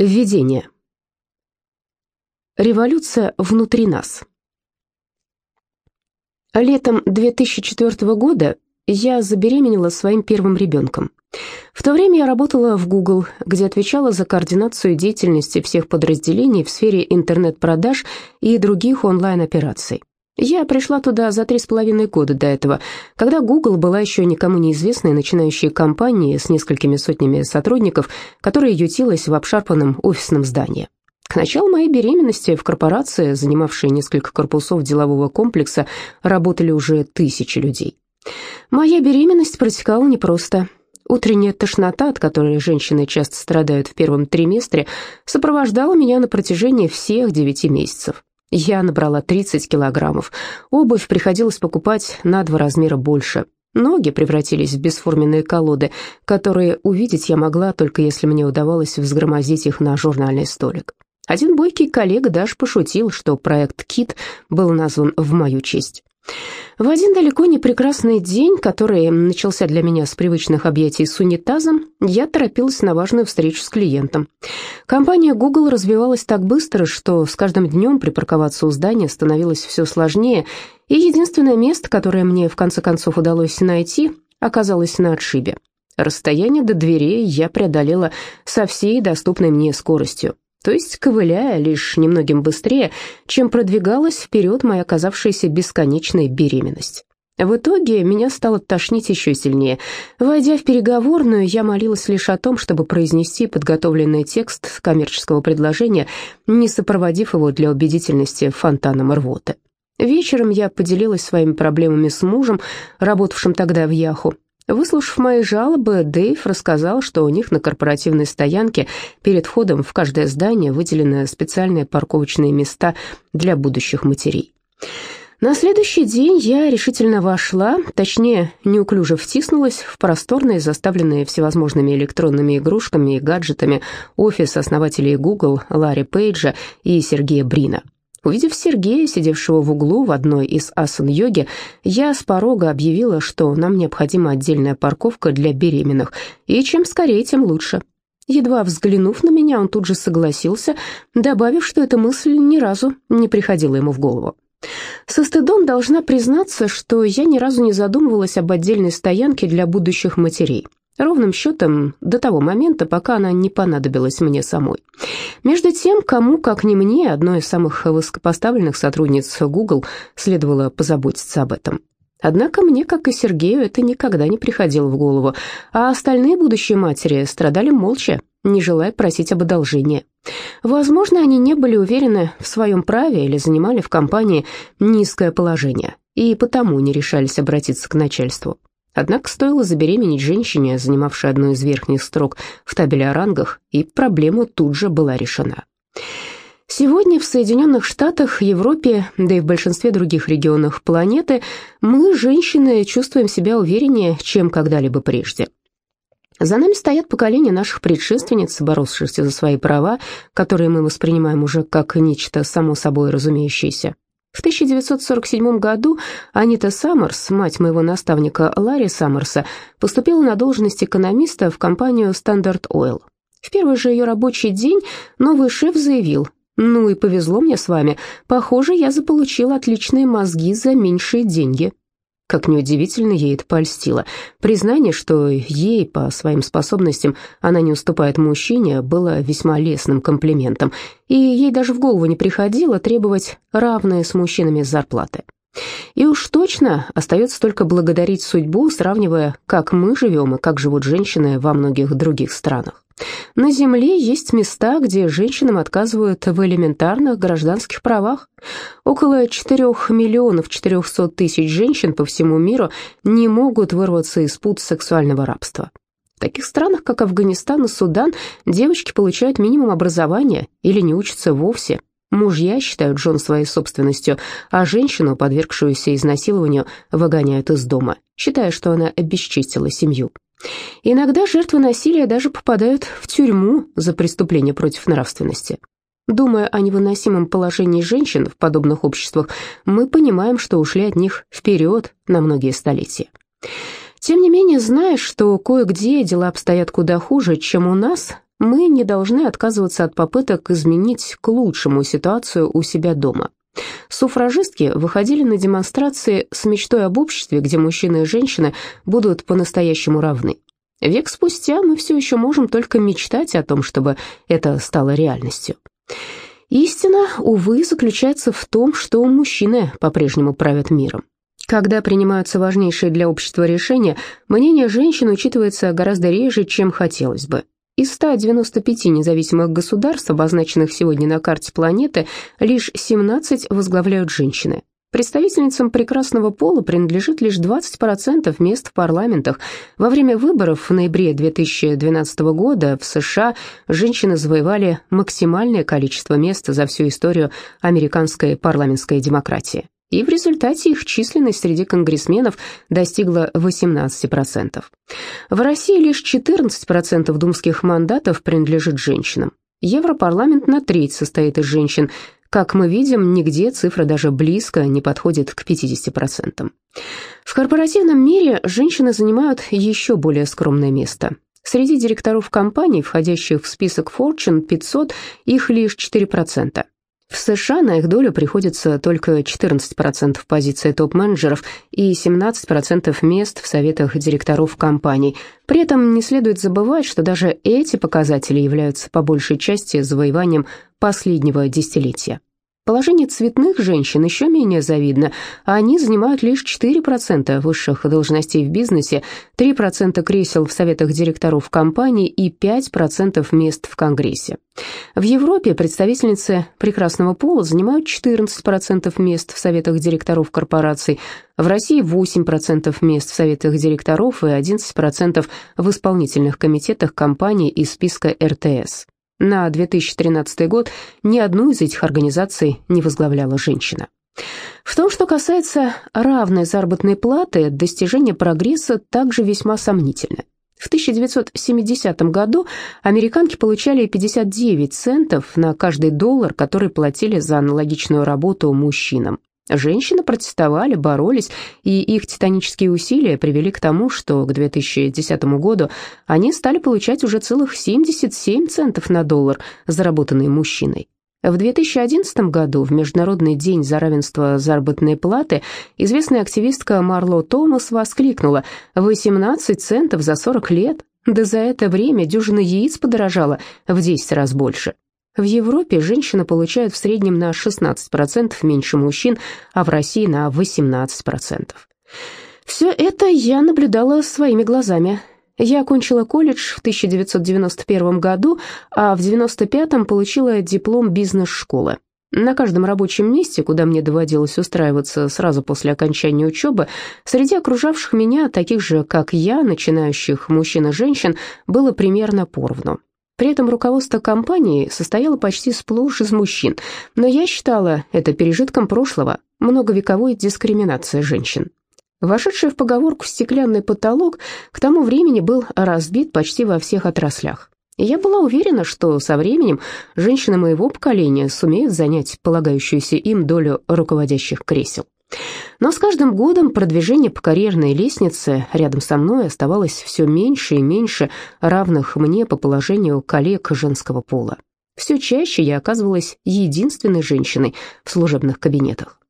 Введение. Революция внутри нас. Летом 2004 года я забеременела своим первым ребенком. В то время я работала в Google, где отвечала за координацию деятельности всех подразделений в сфере интернет-продаж и других онлайн-операций. Я пришла туда за три с половиной года до этого, когда Google была еще никому неизвестной начинающей компанией с несколькими сотнями сотрудников, которая ютилась в обшарпанном офисном здании. К началу моей беременности в корпорации, занимавшей несколько корпусов делового комплекса, работали уже тысячи людей. Моя беременность протекала непросто. Утренняя тошнота, от которой женщины часто страдают в первом триместре, сопровождала меня на протяжении всех девяти месяцев. Я набрала 30 килограммов. Обувь приходилось покупать на два размера больше. Ноги превратились в бесформенные колоды, которые увидеть я могла, только если мне удавалось взгромоздить их на журнальный столик. Один бойкий коллега даже пошутил, что проект «Кит» был назван в мою честь. В один далеко не прекрасный день, который начался для меня с привычных объятий с унитазом, я торопилась на важную встречу с клиентом. Компания Google развивалась так быстро, что с каждым днем припарковаться у здания становилось все сложнее, и единственное место, которое мне в конце концов удалось найти, оказалось на отшибе. Расстояние до дверей я преодолела со всей доступной мне скоростью то есть ковыляя лишь немногим быстрее, чем продвигалась вперед моя оказавшаяся бесконечная беременность. В итоге меня стало тошнить еще сильнее. Войдя в переговорную, я молилась лишь о том, чтобы произнести подготовленный текст коммерческого предложения, не сопроводив его для убедительности фонтаном рвоты. Вечером я поделилась своими проблемами с мужем, работавшим тогда в Яху. Выслушав мои жалобы, Дэйв рассказал, что у них на корпоративной стоянке перед входом в каждое здание выделены специальные парковочные места для будущих матерей. На следующий день я решительно вошла, точнее, неуклюже втиснулась в просторный, заставленный всевозможными электронными игрушками и гаджетами офис основателей Google Ларри Пейджа и Сергея Брина. Увидев Сергея, сидевшего в углу в одной из асан-йоги, я с порога объявила, что нам необходима отдельная парковка для беременных, и чем скорее, тем лучше. Едва взглянув на меня, он тут же согласился, добавив, что эта мысль ни разу не приходила ему в голову. Со стыдом должна признаться, что я ни разу не задумывалась об отдельной стоянке для будущих матерей. Ровным счетом до того момента, пока она не понадобилась мне самой. Между тем, кому, как не мне, одной из самых высокопоставленных сотрудниц Google, следовало позаботиться об этом. Однако мне, как и Сергею, это никогда не приходило в голову, а остальные будущие матери страдали молча, не желая просить об одолжении. Возможно, они не были уверены в своем праве или занимали в компании низкое положение, и потому не решались обратиться к начальству. Однако стоило забеременеть женщине, занимавшей одну из верхних строк в табеле о рангах, и проблема тут же была решена. Сегодня в Соединенных Штатах, Европе, да и в большинстве других регионов планеты мы, женщины, чувствуем себя увереннее, чем когда-либо прежде. За нами стоят поколения наших предшественниц, боровшихся за свои права, которые мы воспринимаем уже как нечто само собой разумеющееся. В 1947 году Анита Саммерс, мать моего наставника Ларри Саммерса, поступила на должность экономиста в компанию Standard Oil. В первый же ее рабочий день новый шеф заявил, «Ну и повезло мне с вами. Похоже, я заполучил отличные мозги за меньшие деньги». Как неудивительно, ей это польстило. Признание, что ей, по своим способностям, она не уступает мужчине, было весьма лестным комплиментом, и ей даже в голову не приходило требовать равные с мужчинами зарплаты. И уж точно остается только благодарить судьбу, сравнивая, как мы живем и как живут женщины во многих других странах. На Земле есть места, где женщинам отказывают в элементарных гражданских правах. Около 4 миллионов 400 тысяч женщин по всему миру не могут вырваться из пут сексуального рабства. В таких странах, как Афганистан и Судан, девочки получают минимум образования или не учатся вовсе. Мужья считают жен своей собственностью, а женщину, подвергшуюся изнасилованию, выгоняют из дома, считая, что она обесчистила семью. Иногда жертвы насилия даже попадают в тюрьму за преступления против нравственности. Думая о невыносимом положении женщин в подобных обществах, мы понимаем, что ушли от них вперед на многие столетия. Тем не менее, зная, что кое-где дела обстоят куда хуже, чем у нас, Мы не должны отказываться от попыток изменить к лучшему ситуацию у себя дома. Суфражистки выходили на демонстрации с мечтой об обществе, где мужчины и женщины будут по-настоящему равны. Век спустя мы все еще можем только мечтать о том, чтобы это стало реальностью. Истина, увы, заключается в том, что мужчины по-прежнему правят миром. Когда принимаются важнейшие для общества решения, мнение женщин учитывается гораздо реже, чем хотелось бы. Из 195 независимых государств, обозначенных сегодня на карте планеты, лишь 17 возглавляют женщины. Представительницам прекрасного пола принадлежит лишь 20% мест в парламентах. Во время выборов в ноябре 2012 года в США женщины завоевали максимальное количество мест за всю историю американской парламентской демократии. И в результате их численность среди конгрессменов достигла 18%. В России лишь 14% думских мандатов принадлежит женщинам. Европарламент на треть состоит из женщин, как мы видим, нигде цифра даже близко не подходит к 50%. В корпоративном мире женщины занимают еще более скромное место. Среди директоров компаний, входящих в список Fortune 500, их лишь 4%. В США на их долю приходится только 14% позиций топ-менеджеров и 17% мест в советах директоров компаний. При этом не следует забывать, что даже эти показатели являются по большей части завоеванием последнего десятилетия. Положение цветных женщин еще менее завидно, они занимают лишь 4% высших должностей в бизнесе, 3% кресел в советах директоров компаний и 5% мест в Конгрессе. В Европе представительницы прекрасного пола занимают 14% мест в советах директоров корпораций, в России 8% мест в советах директоров и 11% в исполнительных комитетах компаний из списка РТС. На 2013 год ни одну из этих организаций не возглавляла женщина. В том, что касается равной заработной платы, достижение прогресса также весьма сомнительно. В 1970 году американки получали 59 центов на каждый доллар, который платили за аналогичную работу мужчинам. Женщины протестовали, боролись, и их титанические усилия привели к тому, что к 2010 году они стали получать уже целых 77 центов на доллар, заработанные мужчиной. В 2011 году, в Международный день за равенство заработной платы, известная активистка Марло Томас воскликнула «18 центов за 40 лет? Да за это время дюжина яиц подорожала в 10 раз больше». В Европе женщины получают в среднем на 16% меньше мужчин, а в России на 18%. Все это я наблюдала своими глазами. Я окончила колледж в 1991 году, а в 1995 получила диплом бизнес-школы. На каждом рабочем месте, куда мне доводилось устраиваться сразу после окончания учебы, среди окружавших меня, таких же, как я, начинающих мужчин и женщин, было примерно поровну. При этом руководство компании состояло почти сплошь из мужчин, но я считала это пережитком прошлого, многовековой дискриминации женщин. Вошедший в поговорку «стеклянный потолок» к тому времени был разбит почти во всех отраслях. Я была уверена, что со временем женщины моего поколения сумеют занять полагающуюся им долю руководящих кресел. Но с каждым годом продвижение по карьерной лестнице рядом со мной оставалось все меньше и меньше равных мне по положению коллег женского пола. Все чаще я оказывалась единственной женщиной в служебных кабинетах.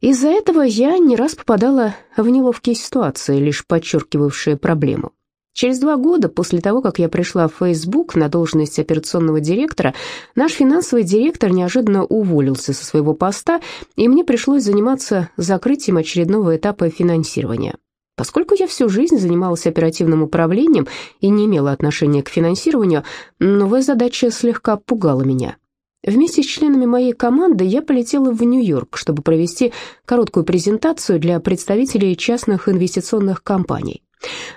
Из-за этого я не раз попадала в неловкие ситуации, лишь подчеркивавшие проблему. Через два года после того, как я пришла в Facebook на должность операционного директора, наш финансовый директор неожиданно уволился со своего поста, и мне пришлось заниматься закрытием очередного этапа финансирования. Поскольку я всю жизнь занималась оперативным управлением и не имела отношения к финансированию, новая задача слегка пугала меня. Вместе с членами моей команды я полетела в Нью-Йорк, чтобы провести короткую презентацию для представителей частных инвестиционных компаний.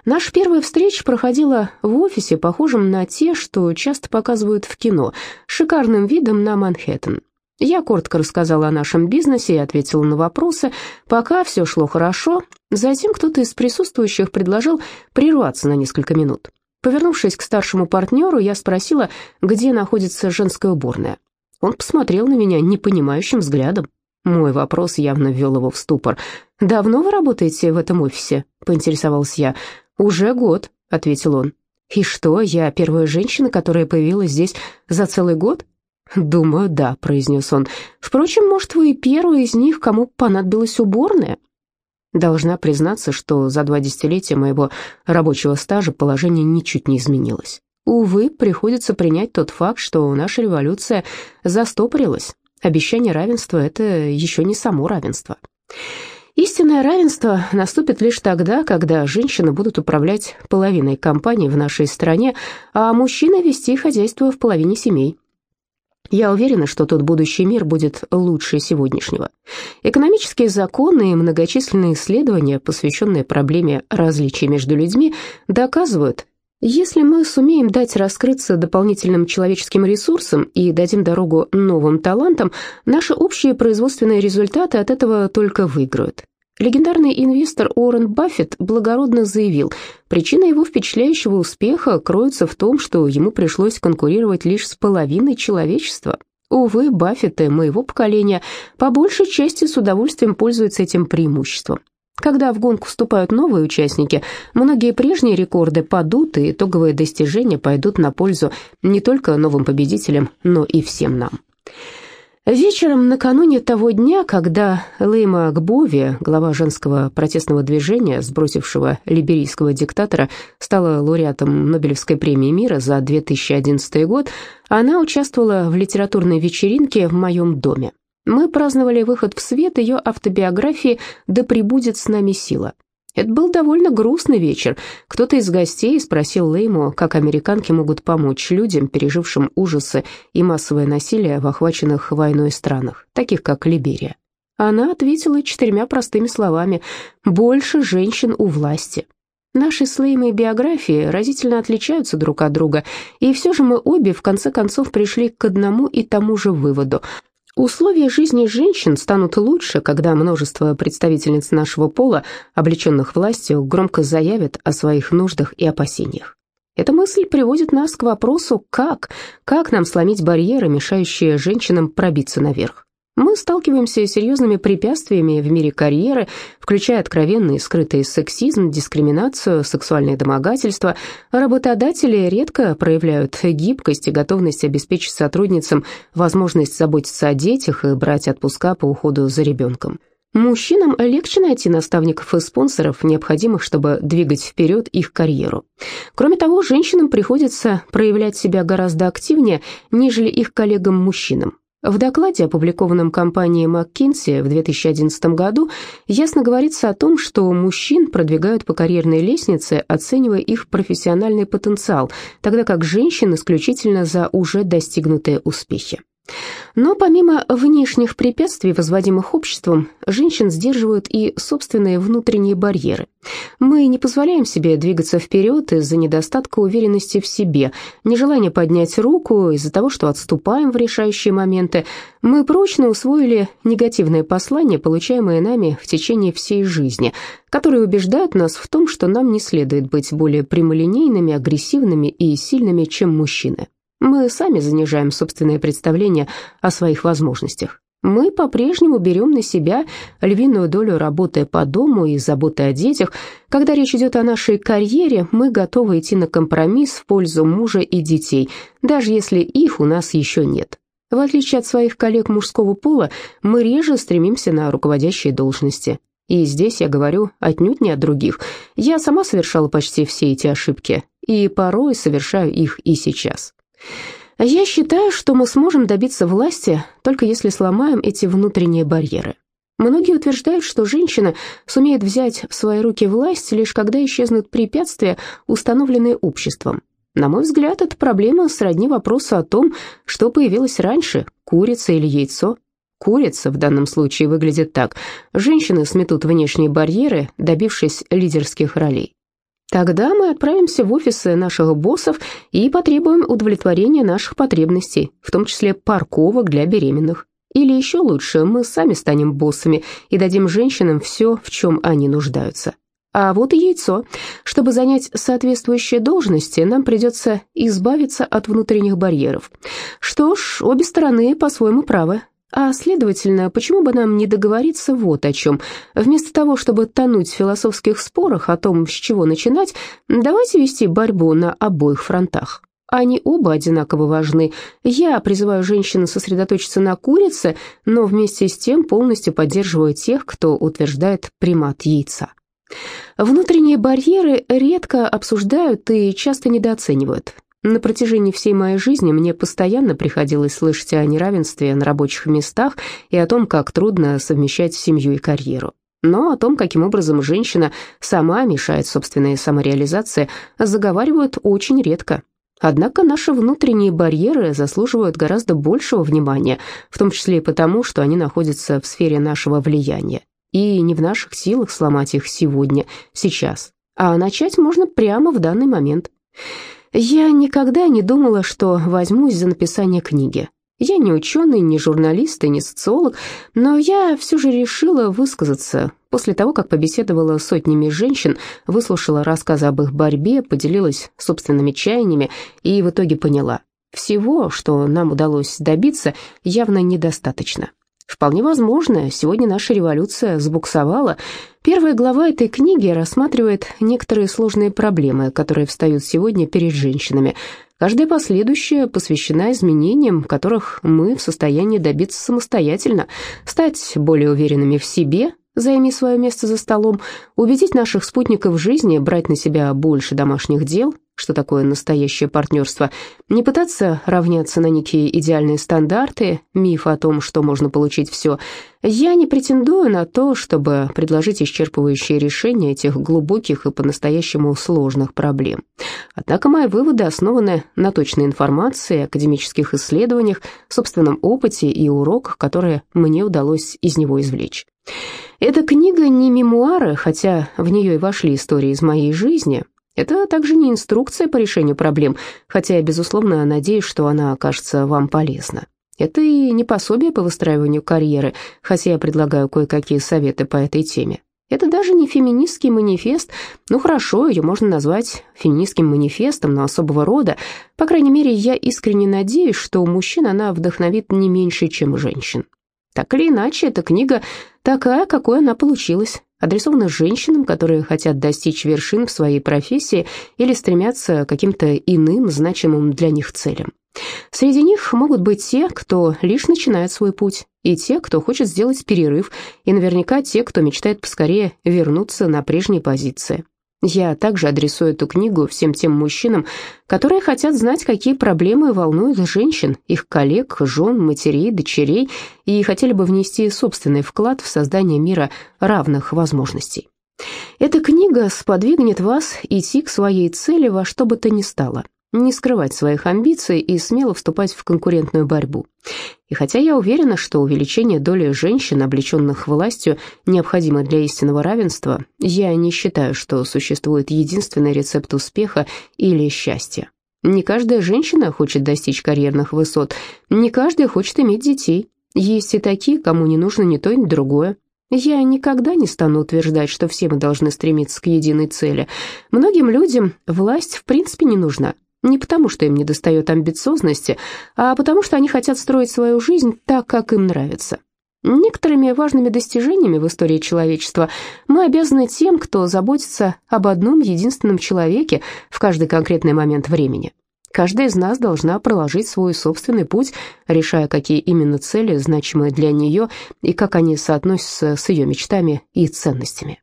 Наша первая встреча проходила в офисе, похожем на те, что часто показывают в кино, шикарным видом на Манхэттен. Я коротко рассказала о нашем бизнесе и ответила на вопросы, пока все шло хорошо. Затем кто-то из присутствующих предложил прерваться на несколько минут. Повернувшись к старшему партнеру, я спросила, где находится женская уборная. Он посмотрел на меня непонимающим взглядом. Мой вопрос явно ввел его в ступор. «Давно вы работаете в этом офисе?» — поинтересовался я. «Уже год», — ответил он. И что, я первая женщина, которая появилась здесь за целый год? Думаю, да, произнес он. Впрочем, может, вы и первая из них, кому понадобилась уборная? Должна признаться, что за два десятилетия моего рабочего стажа положение ничуть не изменилось. Увы, приходится принять тот факт, что наша революция застопорилась. Обещание равенства — это еще не само равенство. Истинное равенство наступит лишь тогда, когда женщины будут управлять половиной компаний в нашей стране, а мужчины вести хозяйство в половине семей. Я уверена, что тот будущий мир будет лучше сегодняшнего. Экономические законы и многочисленные исследования, посвященные проблеме различий между людьми, доказывают, если мы сумеем дать раскрыться дополнительным человеческим ресурсам и дадим дорогу новым талантам, наши общие производственные результаты от этого только выиграют. Легендарный инвестор Уоррен Баффет благородно заявил, причина его впечатляющего успеха кроется в том, что ему пришлось конкурировать лишь с половиной человечества. Увы, Баффеты моего поколения по большей части с удовольствием пользуются этим преимуществом. Когда в гонку вступают новые участники, многие прежние рекорды падут, и итоговые достижения пойдут на пользу не только новым победителям, но и всем нам. Вечером накануне того дня, когда Лейма Гбови, глава женского протестного движения, сбросившего либерийского диктатора, стала лауреатом Нобелевской премии мира за 2011 год, она участвовала в литературной вечеринке в моем доме. Мы праздновали выход в свет ее автобиографии «Да пребудет с нами сила». Это был довольно грустный вечер. Кто-то из гостей спросил Лейму, как американки могут помочь людям, пережившим ужасы и массовое насилие в охваченных войной странах, таких как Либерия. Она ответила четырьмя простыми словами «Больше женщин у власти». Наши с Леймой биографии разительно отличаются друг от друга, и все же мы обе в конце концов пришли к одному и тому же выводу. Условия жизни женщин станут лучше, когда множество представительниц нашего пола, облеченных властью, громко заявят о своих нуждах и опасениях. Эта мысль приводит нас к вопросу, как, как нам сломить барьеры, мешающие женщинам пробиться наверх. Мы сталкиваемся с серьезными препятствиями в мире карьеры, включая откровенный и скрытый сексизм, дискриминацию, сексуальное домогательство. Работодатели редко проявляют гибкость и готовность обеспечить сотрудницам возможность заботиться о детях и брать отпуска по уходу за ребенком. Мужчинам легче найти наставников и спонсоров, необходимых, чтобы двигать вперед их карьеру. Кроме того, женщинам приходится проявлять себя гораздо активнее, нежели их коллегам-мужчинам. В докладе, опубликованном компанией McKinsey в 2011 году, ясно говорится о том, что мужчин продвигают по карьерной лестнице, оценивая их профессиональный потенциал, тогда как женщин исключительно за уже достигнутые успехи. Но помимо внешних препятствий, возводимых обществом, женщин сдерживают и собственные внутренние барьеры. Мы не позволяем себе двигаться вперед из-за недостатка уверенности в себе, нежелания поднять руку, из-за того, что отступаем в решающие моменты. Мы прочно усвоили негативные послания, получаемые нами в течение всей жизни, которые убеждают нас в том, что нам не следует быть более прямолинейными, агрессивными и сильными, чем мужчины. Мы сами занижаем собственное представление о своих возможностях. Мы по-прежнему берем на себя львиную долю работы по дому и заботы о детях. Когда речь идет о нашей карьере, мы готовы идти на компромисс в пользу мужа и детей, даже если их у нас еще нет. В отличие от своих коллег мужского пола, мы реже стремимся на руководящие должности. И здесь я говорю отнюдь не о других. Я сама совершала почти все эти ошибки, и порой совершаю их и сейчас. Я считаю, что мы сможем добиться власти, только если сломаем эти внутренние барьеры. Многие утверждают, что женщина сумеет взять в свои руки власть, лишь когда исчезнут препятствия, установленные обществом. На мой взгляд, эта проблема сродни вопросу о том, что появилось раньше, курица или яйцо. Курица в данном случае выглядит так. Женщины сметут внешние барьеры, добившись лидерских ролей. Тогда мы отправимся в офисы наших боссов и потребуем удовлетворения наших потребностей, в том числе парковок для беременных. Или еще лучше, мы сами станем боссами и дадим женщинам все, в чем они нуждаются. А вот и яйцо. Чтобы занять соответствующие должности, нам придется избавиться от внутренних барьеров. Что ж, обе стороны по-своему правы. А следовательно, почему бы нам не договориться вот о чем? Вместо того, чтобы тонуть в философских спорах о том, с чего начинать, давайте вести борьбу на обоих фронтах. Они оба одинаково важны. Я призываю женщин сосредоточиться на курице, но вместе с тем полностью поддерживаю тех, кто утверждает примат яйца. Внутренние барьеры редко обсуждают и часто недооценивают. На протяжении всей моей жизни мне постоянно приходилось слышать о неравенстве на рабочих местах и о том, как трудно совмещать семью и карьеру. Но о том, каким образом женщина сама мешает собственной самореализации, заговаривают очень редко. Однако наши внутренние барьеры заслуживают гораздо большего внимания, в том числе и потому, что они находятся в сфере нашего влияния. И не в наших силах сломать их сегодня, сейчас, а начать можно прямо в данный момент. Я никогда не думала, что возьмусь за написание книги. Я не ученый, не журналист и не социолог, но я все же решила высказаться. После того, как побеседовала с сотнями женщин, выслушала рассказы об их борьбе, поделилась собственными чаяниями и в итоге поняла, всего, что нам удалось добиться, явно недостаточно. Вполне возможно, сегодня наша революция забуксовала. Первая глава этой книги рассматривает некоторые сложные проблемы, которые встают сегодня перед женщинами. Каждая последующая посвящена изменениям, которых мы в состоянии добиться самостоятельно, стать более уверенными в себе, займи свое место за столом, убедить наших спутников жизни брать на себя больше домашних дел, что такое настоящее партнерство, не пытаться равняться на некие идеальные стандарты, миф о том, что можно получить все. Я не претендую на то, чтобы предложить исчерпывающее решение этих глубоких и по-настоящему сложных проблем. Однако мои выводы основаны на точной информации, академических исследованиях, собственном опыте и уроках, которые мне удалось из него извлечь. Эта книга не мемуары, хотя в нее и вошли истории из моей жизни, это также не инструкция по решению проблем, хотя я, безусловно, надеюсь, что она окажется вам полезна. Это и не пособие по выстраиванию карьеры, хотя я предлагаю кое-какие советы по этой теме. Это даже не феминистский манифест, ну хорошо, ее можно назвать феминистским манифестом, но особого рода. По крайней мере, я искренне надеюсь, что у мужчин она вдохновит не меньше, чем женщин. Так или иначе, эта книга такая, какой она получилась адресована женщинам, которые хотят достичь вершин в своей профессии или стремятся к каким-то иным значимым для них целям. Среди них могут быть те, кто лишь начинает свой путь, и те, кто хочет сделать перерыв, и наверняка те, кто мечтает поскорее вернуться на прежние позиции. Я также адресую эту книгу всем тем мужчинам, которые хотят знать, какие проблемы волнуют женщин, их коллег, жен, матерей, дочерей, и хотели бы внести собственный вклад в создание мира равных возможностей. Эта книга сподвигнет вас идти к своей цели во что бы то ни стало – не скрывать своих амбиций и смело вступать в конкурентную борьбу. И хотя я уверена, что увеличение доли женщин, облеченных властью, необходимо для истинного равенства, я не считаю, что существует единственный рецепт успеха или счастья. Не каждая женщина хочет достичь карьерных высот, не каждая хочет иметь детей. Есть и такие, кому не нужно ни то, ни другое. Я никогда не стану утверждать, что все мы должны стремиться к единой цели. Многим людям власть в принципе не нужна, не потому, что им недостает амбициозности, а потому, что они хотят строить свою жизнь так, как им нравится. Некоторыми важными достижениями в истории человечества мы обязаны тем, кто заботится об одном единственном человеке в каждый конкретный момент времени. Каждая из нас должна проложить свой собственный путь, решая, какие именно цели значимы для нее и как они соотносятся с ее мечтами и ценностями.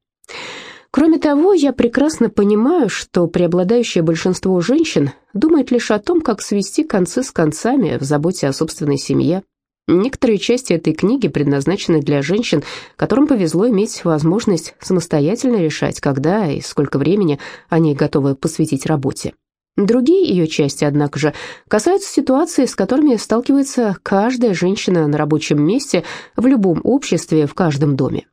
Кроме того, я прекрасно понимаю, что преобладающее большинство женщин думает лишь о том, как свести концы с концами в заботе о собственной семье. Некоторые части этой книги предназначены для женщин, которым повезло иметь возможность самостоятельно решать, когда и сколько времени они готовы посвятить работе. Другие ее части, однако же, касаются ситуаций, с которыми сталкивается каждая женщина на рабочем месте, в любом обществе, в каждом доме.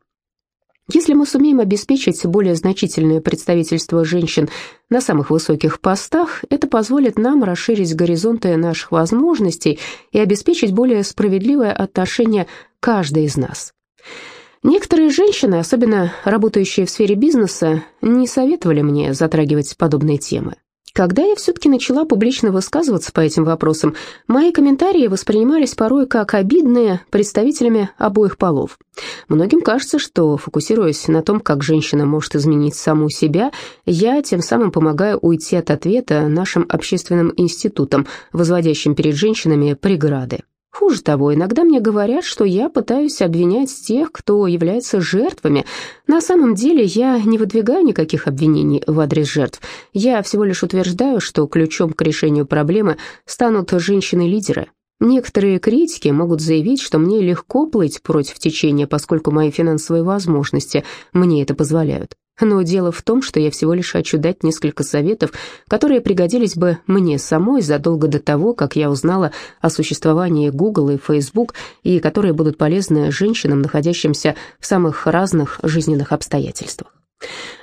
Если мы сумеем обеспечить более значительное представительство женщин на самых высоких постах, это позволит нам расширить горизонты наших возможностей и обеспечить более справедливое отношение каждой из нас. Некоторые женщины, особенно работающие в сфере бизнеса, не советовали мне затрагивать подобные темы. Когда я все-таки начала публично высказываться по этим вопросам, мои комментарии воспринимались порой как обидные представителями обоих полов. Многим кажется, что, фокусируясь на том, как женщина может изменить саму себя, я тем самым помогаю уйти от ответа нашим общественным институтам, возводящим перед женщинами преграды. Хуже того, иногда мне говорят, что я пытаюсь обвинять тех, кто является жертвами. На самом деле я не выдвигаю никаких обвинений в адрес жертв. Я всего лишь утверждаю, что ключом к решению проблемы станут женщины-лидеры. Некоторые критики могут заявить, что мне легко плыть против течения, поскольку мои финансовые возможности мне это позволяют. Но дело в том, что я всего лишь хочу дать несколько советов, которые пригодились бы мне самой задолго до того, как я узнала о существовании Google и Facebook, и которые будут полезны женщинам, находящимся в самых разных жизненных обстоятельствах.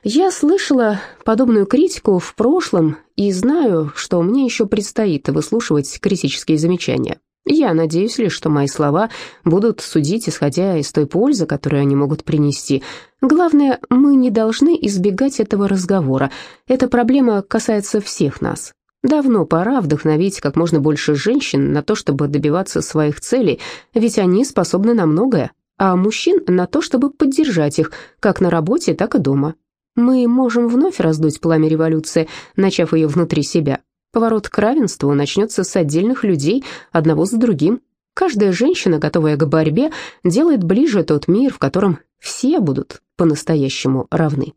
Я слышала подобную критику в прошлом и знаю, что мне еще предстоит выслушивать критические замечания. Я надеюсь лишь, что мои слова будут судить, исходя из той пользы, которую они могут принести. Главное, мы не должны избегать этого разговора. Эта проблема касается всех нас. Давно пора вдохновить как можно больше женщин на то, чтобы добиваться своих целей, ведь они способны на многое, а мужчин на то, чтобы поддержать их, как на работе, так и дома. Мы можем вновь раздуть пламя революции, начав ее внутри себя. Поворот к равенству начнется с отдельных людей, одного за другим. Каждая женщина, готовая к борьбе, делает ближе тот мир, в котором все будут по-настоящему равны.